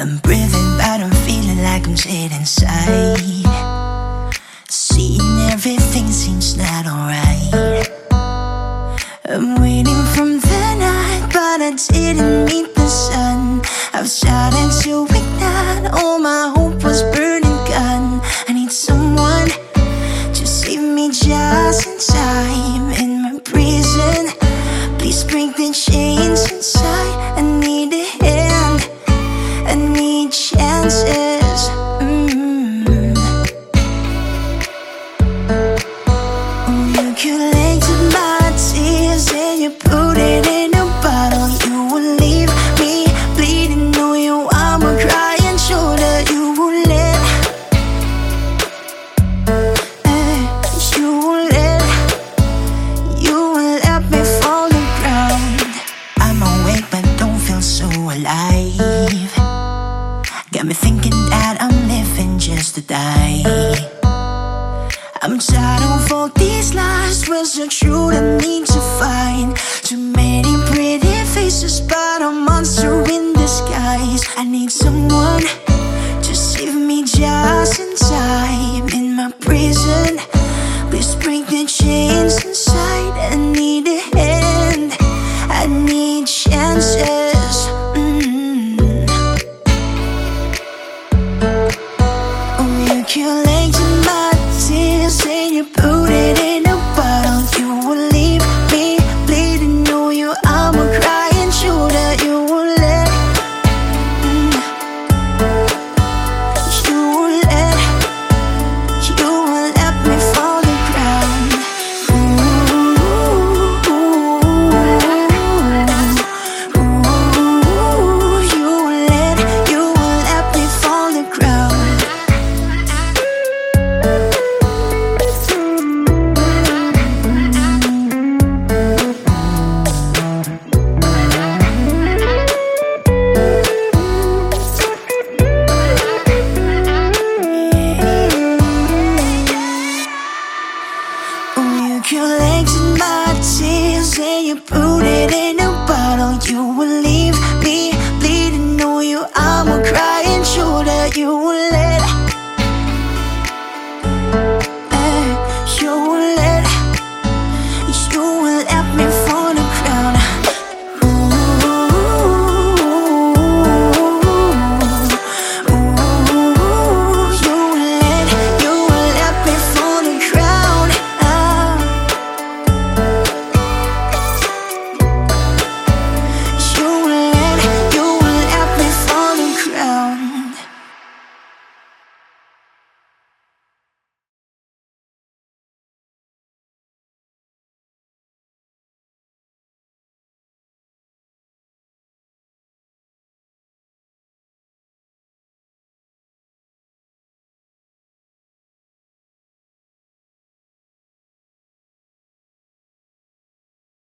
I'm breathing, but I'm feeling like I'm dead inside. Seeing everything seems not alright. I'm waiting from the night, but I didn't meet the sun. I've started to ignite all my hope was burning gun. I need someone to save me just in time. In my prison, please break the chain. Chances. Mm. You collected my tears and you put it the truth I need to find? Too many pretty faces, but a monster in disguise. I need someone to save me just in time in my prison. Please break the chains inside. I need a hand. I need chances. Mm. Oh, you collected put it in a bottle. You will leave me bleeding. Know you, I'm a crying shoulder. You will